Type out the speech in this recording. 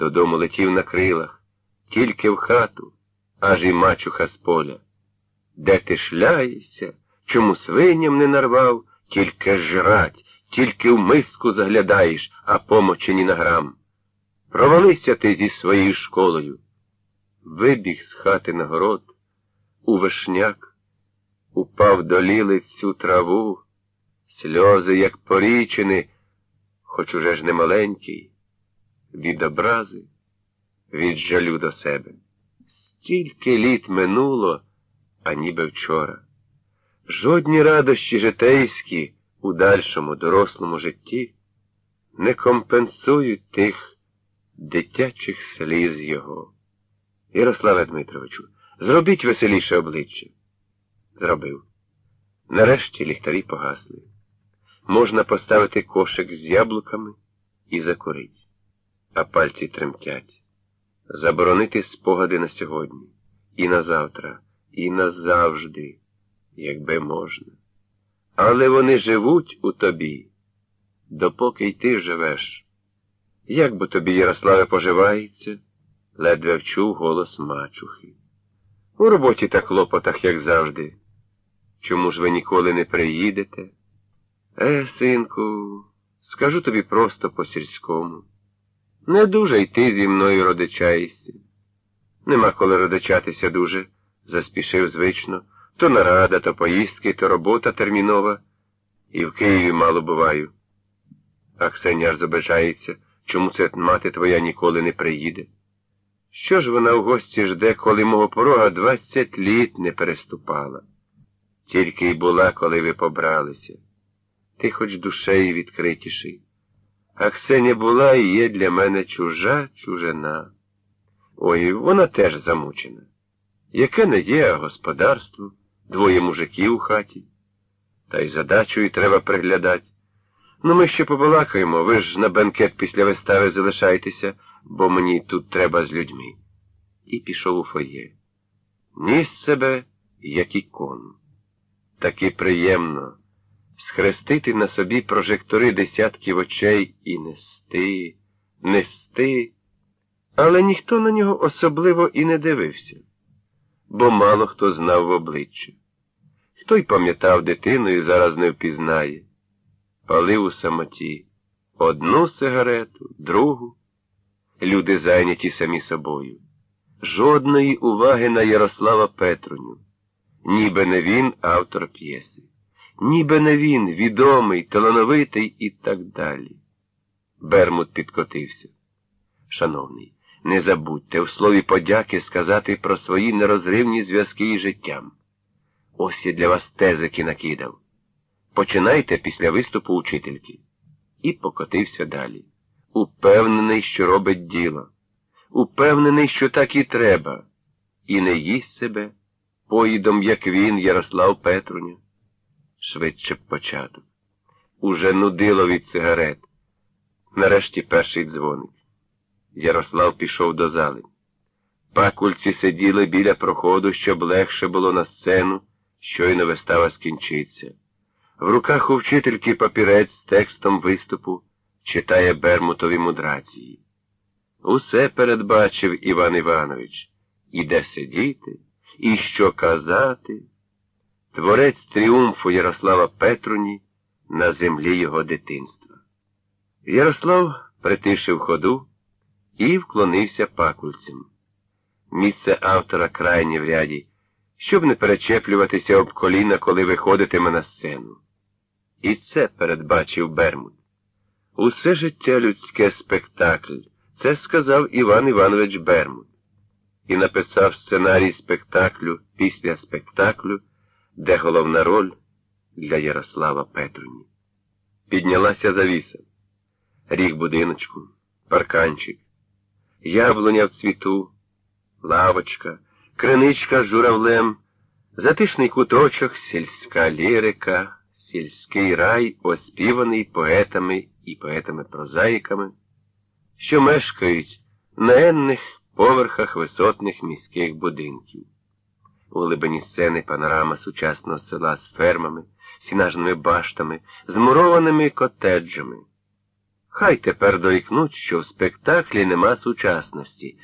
Додому летів на крилах, тільки в хату, аж і мачуха з поля. Де ти шляєшся, чому свиням не нарвав, тільки жрать, тільки в миску заглядаєш, а помочі ні на грам. Провалися ти зі своєю школою. Вибіг з хати на город, у вишняк, упав до лілицю траву, сльози, як порічини, хоч уже ж не маленький, від образи, від жалю до себе. Стільки літ минуло, а ніби вчора. Жодні радощі житейські у дальшому дорослому житті не компенсують тих дитячих сліз його. Ярославе Дмитровичу, зробіть веселіше обличчя. Зробив. Нарешті ліхтарі погасли. Можна поставити кошик з яблуками і закурить, а пальці тремтять. Заборонити спогади на сьогодні, і на завтра, і назавжди, якби можна. Але вони живуть у тобі, допоки й ти живеш. Як би тобі, Ярославе, поживається? ледве вчув голос мачухи. У роботі та клопотах, як завжди. Чому ж ви ніколи не приїдете? Е, синку, скажу тобі просто по сільському. Не дуже й ти зі мною родичаєшся. Нема коли родичатися дуже, заспішив звично. То нарада, то поїздки, то робота термінова. І в Києві мало буваю. А Ксеня аж обижається, чому це мати твоя ніколи не приїде. Що ж вона в гості жде, коли мого порога двадцять літ не переступала? Тільки й була, коли ви побралися. Ти хоч душею відкритіший. А Ксеня була і є для мене чужа чужина. Ой, вона теж замучена. Яке не є, господарство, двоє мужиків у хаті. Та й задачою треба приглядати. Ну, ми ще побалакаємо, ви ж на бенкет після вистави залишайтеся, бо мені тут треба з людьми. І пішов у фоє. Ніс себе, як ікону. Таки приємно схрестити на собі прожектори десятків очей і нести, нести. Але ніхто на нього особливо і не дивився, бо мало хто знав в обличчя. Хто й пам'ятав дитину і зараз не впізнає. Палив у самоті одну сигарету, другу. Люди зайняті самі собою. Жодної уваги на Ярослава Петруню, ніби не він автор п'єси, ніби не він відомий, талановитий і так далі. Бермут підкотився. Шановний, не забудьте в слові подяки сказати про свої нерозривні зв'язки із життям. Ось я для вас тезики накидав. Починайте після виступу учительки. І покотився далі. Упевнений, що робить діло. Упевнений, що так і треба. І не їсть себе поїдом, як він, Ярослав Петруня. Швидше б початок. Уже нудило від сигарет. Нарешті перший дзвоник. Ярослав пішов до зали. Пакульці сиділи біля проходу, щоб легше було на сцену, щойно вистава скінчиться. В руках у вчительки папірець з текстом виступу читає Бермутові мудрації. Усе передбачив Іван Іванович, і де сидіти, і що казати. Творець тріумфу Ярослава Петруні на землі його дитинства. Ярослав притишив ходу і вклонився пакульцям. Місце автора крайнє в ряді, щоб не перечеплюватися об коліна, коли виходитиме на сцену. І це передбачив Бермут. Усе життя людське спектакль, це сказав Іван Іванович Бермут. І написав сценарій спектаклю після спектаклю, де головна роль для Ярослава Петруні. Піднялася завіса, ріг будиночку, парканчик, яблуня в цвіту, лавочка, криничка з журавлем, затишний куточок, сільська лірика сільський рай, оспіваний поетами і поетами-прозаїками, що мешкають на енних поверхах висотних міських будинків. У глибині сцени панорама сучасного села з фермами, сінажними баштами, змурованими котеджами. Хай тепер дорікнуть, що в спектаклі нема сучасності.